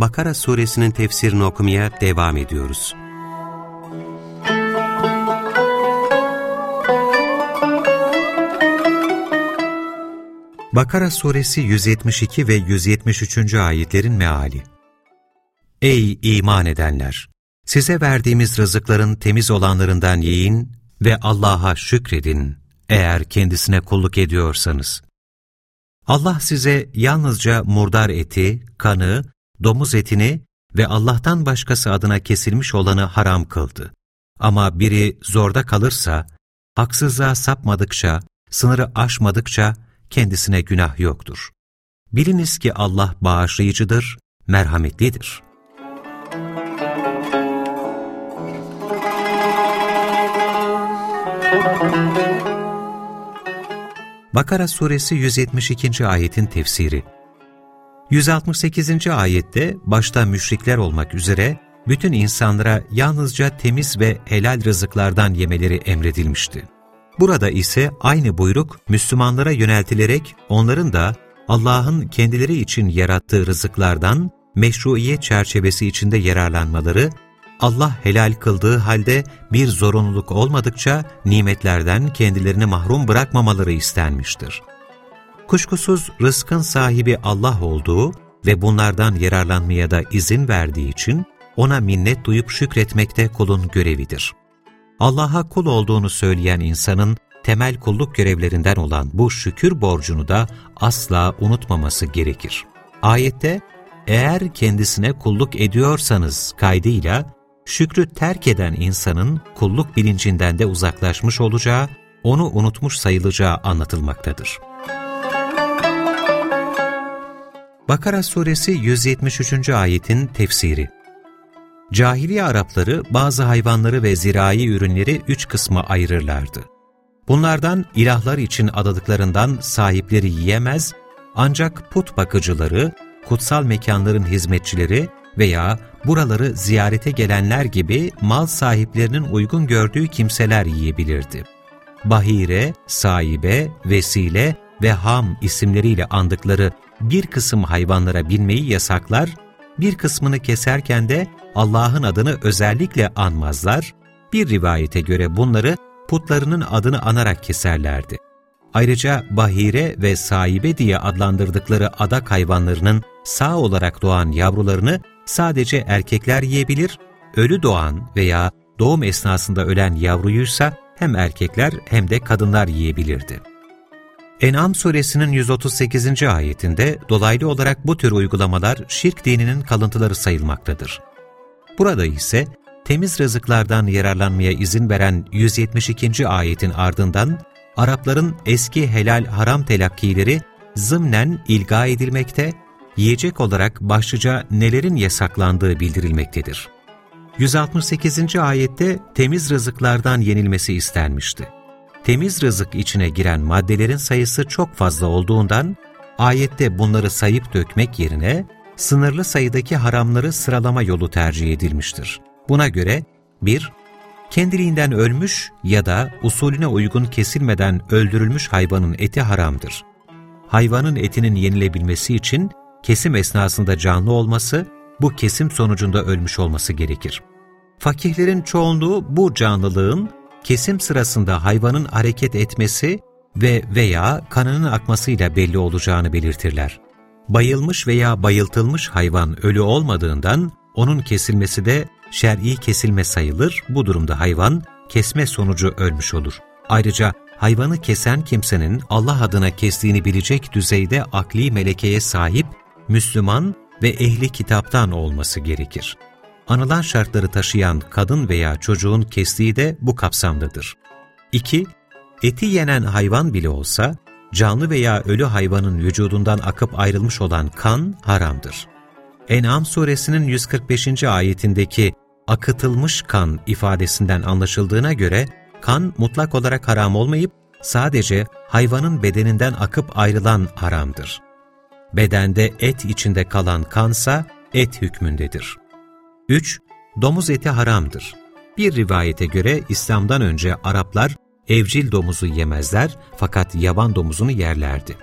Bakara suresinin tefsirini okumaya devam ediyoruz. Bakara suresi 172 ve 173. ayetlerin meali Ey iman edenler! Size verdiğimiz rızıkların temiz olanlarından yiyin ve Allah'a şükredin eğer kendisine kulluk ediyorsanız. Allah size yalnızca murdar eti, kanı, domuz etini ve Allah'tan başkası adına kesilmiş olanı haram kıldı. Ama biri zorda kalırsa, haksızlığa sapmadıkça, sınırı aşmadıkça kendisine günah yoktur. Biliniz ki Allah bağışlayıcıdır, merhametlidir. Bakara suresi 172. ayetin tefsiri 168. ayette başta müşrikler olmak üzere bütün insanlara yalnızca temiz ve helal rızıklardan yemeleri emredilmişti. Burada ise aynı buyruk Müslümanlara yöneltilerek onların da Allah'ın kendileri için yarattığı rızıklardan meşruiyet çerçevesi içinde yararlanmaları Allah helal kıldığı halde bir zorunluluk olmadıkça nimetlerden kendilerini mahrum bırakmamaları istenmiştir. Kuşkusuz rızkın sahibi Allah olduğu ve bunlardan yararlanmaya da izin verdiği için ona minnet duyup şükretmekte kulun görevidir. Allah'a kul olduğunu söyleyen insanın temel kulluk görevlerinden olan bu şükür borcunu da asla unutmaması gerekir. Ayette, eğer kendisine kulluk ediyorsanız kaydıyla şükrü terk eden insanın kulluk bilincinden de uzaklaşmış olacağı, onu unutmuş sayılacağı anlatılmaktadır. Bakara suresi 173. ayetin tefsiri Cahiliye Arapları bazı hayvanları ve zirai ürünleri üç kısma ayırırlardı. Bunlardan ilahlar için adadıklarından sahipleri yiyemez, ancak put bakıcıları, kutsal mekanların hizmetçileri veya buraları ziyarete gelenler gibi mal sahiplerinin uygun gördüğü kimseler yiyebilirdi. Bahire, sahibe, vesile ve ham isimleriyle andıkları bir kısım hayvanlara binmeyi yasaklar, bir kısmını keserken de Allah'ın adını özellikle anmazlar, bir rivayete göre bunları putlarının adını anarak keserlerdi. Ayrıca bahire ve sahibe diye adlandırdıkları adak hayvanlarının sağ olarak doğan yavrularını sadece erkekler yiyebilir, ölü doğan veya doğum esnasında ölen yavruyuysa hem erkekler hem de kadınlar yiyebilirdi. En'am suresinin 138. ayetinde dolaylı olarak bu tür uygulamalar şirk dininin kalıntıları sayılmaktadır. Burada ise temiz rızıklardan yararlanmaya izin veren 172. ayetin ardından Arapların eski helal haram telakkileri zımnen ilga edilmekte yiyecek olarak başlıca nelerin yasaklandığı bildirilmektedir. 168. ayette temiz rızıklardan yenilmesi istenmişti. Temiz rızık içine giren maddelerin sayısı çok fazla olduğundan, ayette bunları sayıp dökmek yerine sınırlı sayıdaki haramları sıralama yolu tercih edilmiştir. Buna göre 1- Kendiliğinden ölmüş ya da usulüne uygun kesilmeden öldürülmüş hayvanın eti haramdır. Hayvanın etinin yenilebilmesi için kesim esnasında canlı olması, bu kesim sonucunda ölmüş olması gerekir. Fakihlerin çoğunluğu bu canlılığın kesim sırasında hayvanın hareket etmesi ve veya kanının akmasıyla belli olacağını belirtirler. Bayılmış veya bayıltılmış hayvan ölü olmadığından onun kesilmesi de şer'i kesilme sayılır. Bu durumda hayvan kesme sonucu ölmüş olur. Ayrıca hayvanı kesen kimsenin Allah adına kestiğini bilecek düzeyde akli melekeye sahip Müslüman ve ehli kitaptan olması gerekir. Anılan şartları taşıyan kadın veya çocuğun kestiği de bu kapsamdadır. 2. Eti yenen hayvan bile olsa, canlı veya ölü hayvanın vücudundan akıp ayrılmış olan kan haramdır. En'am suresinin 145. ayetindeki akıtılmış kan ifadesinden anlaşıldığına göre kan mutlak olarak haram olmayıp sadece hayvanın bedeninden akıp ayrılan haramdır. Bedende et içinde kalan kansa et hükmündedir. 3. Domuz eti haramdır. Bir rivayete göre İslam'dan önce Araplar evcil domuzu yemezler fakat yaban domuzunu yerlerdi.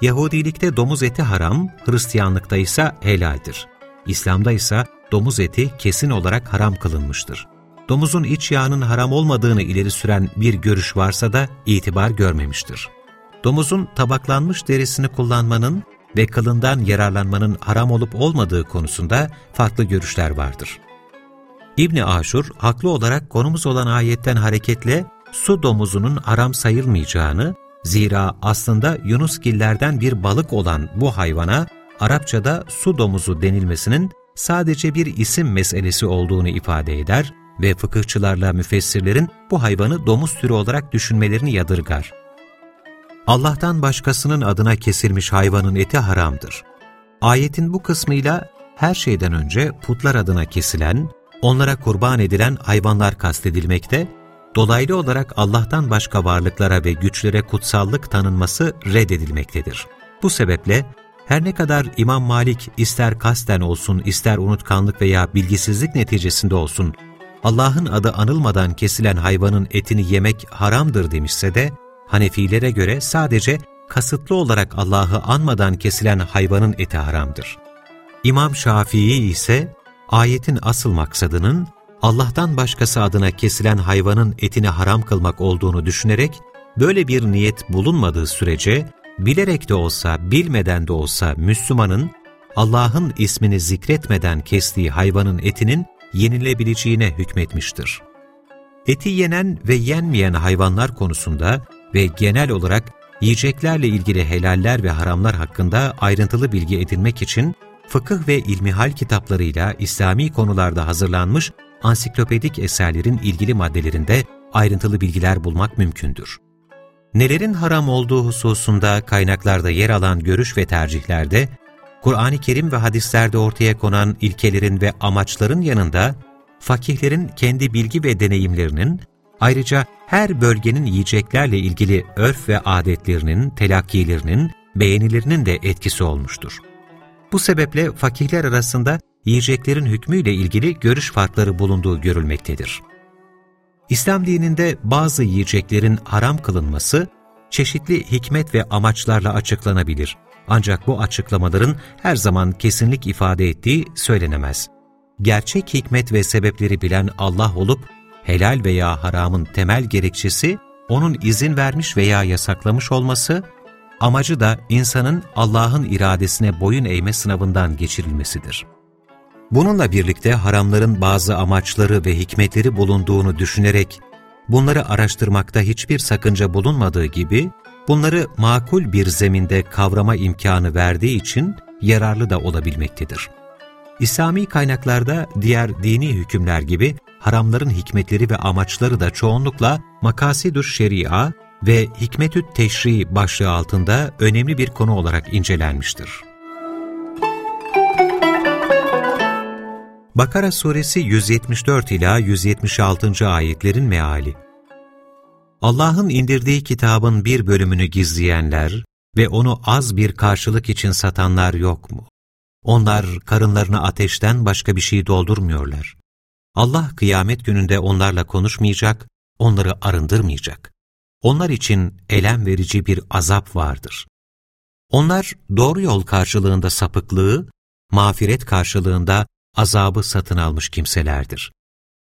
Yahudilikte domuz eti haram, Hristiyanlıkta ise helaldir. İslam'da ise domuz eti kesin olarak haram kılınmıştır. Domuzun iç yağının haram olmadığını ileri süren bir görüş varsa da itibar görmemiştir. Domuzun tabaklanmış derisini kullanmanın ve kılından yararlanmanın haram olup olmadığı konusunda farklı görüşler vardır. İbni Aşur, haklı olarak konumuz olan ayetten hareketle su domuzunun haram sayılmayacağını, zira aslında Yunusgillerden bir balık olan bu hayvana Arapçada su domuzu denilmesinin sadece bir isim meselesi olduğunu ifade eder ve fıkıhçılarla müfessirlerin bu hayvanı domuz türü olarak düşünmelerini yadırgar. Allah'tan başkasının adına kesilmiş hayvanın eti haramdır. Ayetin bu kısmıyla her şeyden önce putlar adına kesilen, onlara kurban edilen hayvanlar kastedilmekte, dolaylı olarak Allah'tan başka varlıklara ve güçlere kutsallık tanınması reddedilmektedir. Bu sebeple her ne kadar İmam Malik ister kasten olsun ister unutkanlık veya bilgisizlik neticesinde olsun Allah'ın adı anılmadan kesilen hayvanın etini yemek haramdır demişse de Hanefilere göre sadece kasıtlı olarak Allah'ı anmadan kesilen hayvanın eti haramdır. İmam Şafii ise ayetin asıl maksadının Allah'tan başkası adına kesilen hayvanın etini haram kılmak olduğunu düşünerek böyle bir niyet bulunmadığı sürece bilerek de olsa bilmeden de olsa Müslümanın Allah'ın ismini zikretmeden kestiği hayvanın etinin yenilebileceğine hükmetmiştir. Eti yenen ve yenmeyen hayvanlar konusunda ve genel olarak yiyeceklerle ilgili helaller ve haramlar hakkında ayrıntılı bilgi edinmek için fıkıh ve ilmihal kitaplarıyla İslami konularda hazırlanmış ansiklopedik eserlerin ilgili maddelerinde ayrıntılı bilgiler bulmak mümkündür. Nelerin haram olduğu hususunda kaynaklarda yer alan görüş ve tercihlerde, Kur'an-ı Kerim ve hadislerde ortaya konan ilkelerin ve amaçların yanında, fakihlerin kendi bilgi ve deneyimlerinin, ayrıca her bölgenin yiyeceklerle ilgili örf ve adetlerinin, telakkilerinin, beğenilerinin de etkisi olmuştur. Bu sebeple fakihler arasında yiyeceklerin hükmüyle ilgili görüş farkları bulunduğu görülmektedir. İslam dininde bazı yiyeceklerin haram kılınması, çeşitli hikmet ve amaçlarla açıklanabilir. Ancak bu açıklamaların her zaman kesinlik ifade ettiği söylenemez. Gerçek hikmet ve sebepleri bilen Allah olup, helal veya haramın temel gerekçesi, onun izin vermiş veya yasaklamış olması, amacı da insanın Allah'ın iradesine boyun eğme sınavından geçirilmesidir. Bununla birlikte haramların bazı amaçları ve hikmetleri bulunduğunu düşünerek, bunları araştırmakta hiçbir sakınca bulunmadığı gibi, bunları makul bir zeminde kavrama imkanı verdiği için yararlı da olabilmektedir. İslami kaynaklarda diğer dini hükümler gibi haramların hikmetleri ve amaçları da çoğunlukla makasidür şeria ve hikmetüt teşri başlığı altında önemli bir konu olarak incelenmiştir. Bakara suresi 174 ila 176. ayetlerin meali. Allah'ın indirdiği kitabın bir bölümünü gizleyenler ve onu az bir karşılık için satanlar yok mu? Onlar karınlarını ateşten başka bir şey doldurmuyorlar. Allah kıyamet gününde onlarla konuşmayacak, onları arındırmayacak. Onlar için elem verici bir azap vardır. Onlar doğru yol karşılığında sapıklığı, mağfiret karşılığında azabı satın almış kimselerdir.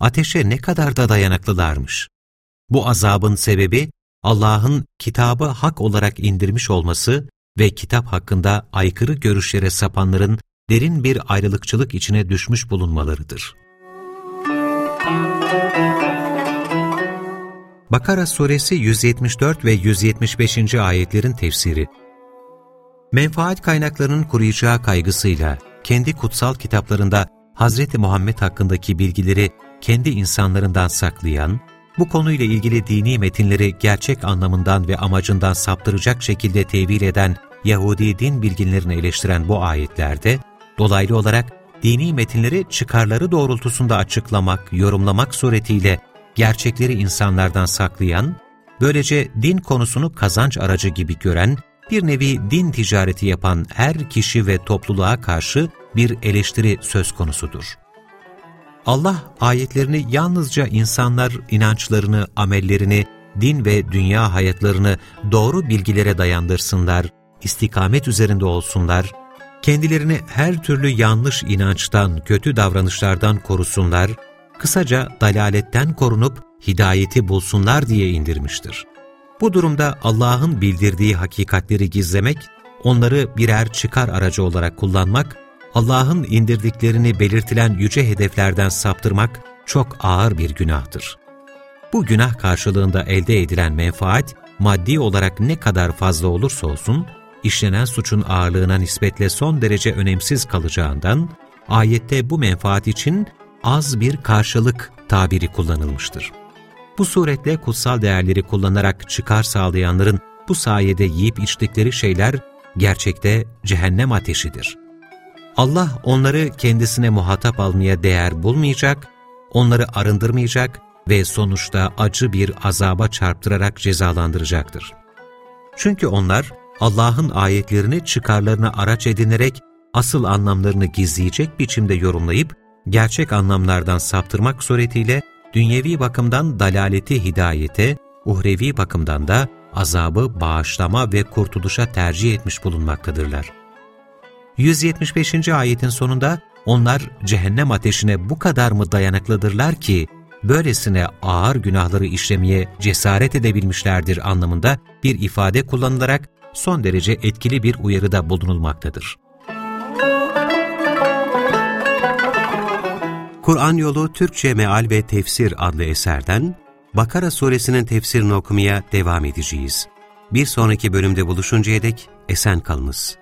Ateşe ne kadar da dayanıklılarmış. Bu azabın sebebi Allah'ın kitabı hak olarak indirmiş olması ve kitap hakkında aykırı görüşlere sapanların derin bir ayrılıkçılık içine düşmüş bulunmalarıdır. Bakara suresi 174 ve 175. ayetlerin tefsiri Menfaat kaynaklarının kuruyacağı kaygısıyla kendi kutsal kitaplarında Hz. Muhammed hakkındaki bilgileri kendi insanlarından saklayan, bu konuyla ilgili dini metinleri gerçek anlamından ve amacından saptıracak şekilde tevil eden Yahudi din bilginlerini eleştiren bu ayetlerde, Dolaylı olarak dini metinleri çıkarları doğrultusunda açıklamak, yorumlamak suretiyle gerçekleri insanlardan saklayan, böylece din konusunu kazanç aracı gibi gören, bir nevi din ticareti yapan her kişi ve topluluğa karşı bir eleştiri söz konusudur. Allah ayetlerini yalnızca insanlar inançlarını, amellerini, din ve dünya hayatlarını doğru bilgilere dayandırsınlar, istikamet üzerinde olsunlar, kendilerini her türlü yanlış inançtan, kötü davranışlardan korusunlar, kısaca dalaletten korunup hidayeti bulsunlar diye indirmiştir. Bu durumda Allah'ın bildirdiği hakikatleri gizlemek, onları birer çıkar aracı olarak kullanmak, Allah'ın indirdiklerini belirtilen yüce hedeflerden saptırmak çok ağır bir günahtır. Bu günah karşılığında elde edilen menfaat, maddi olarak ne kadar fazla olursa olsun, işlenen suçun ağırlığına nispetle son derece önemsiz kalacağından, ayette bu menfaat için az bir karşılık tabiri kullanılmıştır. Bu suretle kutsal değerleri kullanarak çıkar sağlayanların bu sayede yiyip içtikleri şeyler gerçekte cehennem ateşidir. Allah onları kendisine muhatap almaya değer bulmayacak, onları arındırmayacak ve sonuçta acı bir azaba çarptırarak cezalandıracaktır. Çünkü onlar Allah'ın ayetlerini çıkarlarına araç edinerek asıl anlamlarını gizleyecek biçimde yorumlayıp gerçek anlamlardan saptırmak suretiyle dünyevi bakımdan dalaleti hidayete, uhrevi bakımdan da azabı bağışlama ve kurtuluşa tercih etmiş bulunmaktadırlar. 175. ayetin sonunda onlar cehennem ateşine bu kadar mı dayanıklıdırlar ki böylesine ağır günahları işlemeye cesaret edebilmişlerdir anlamında bir ifade kullanılarak son derece etkili bir uyarıda bulunulmaktadır. Kur'an Yolu Türkçe Meal ve Tefsir adlı eserden Bakara suresinin tefsirini okumaya devam edeceğiz. Bir sonraki bölümde buluşuncaya dek esen kalınız.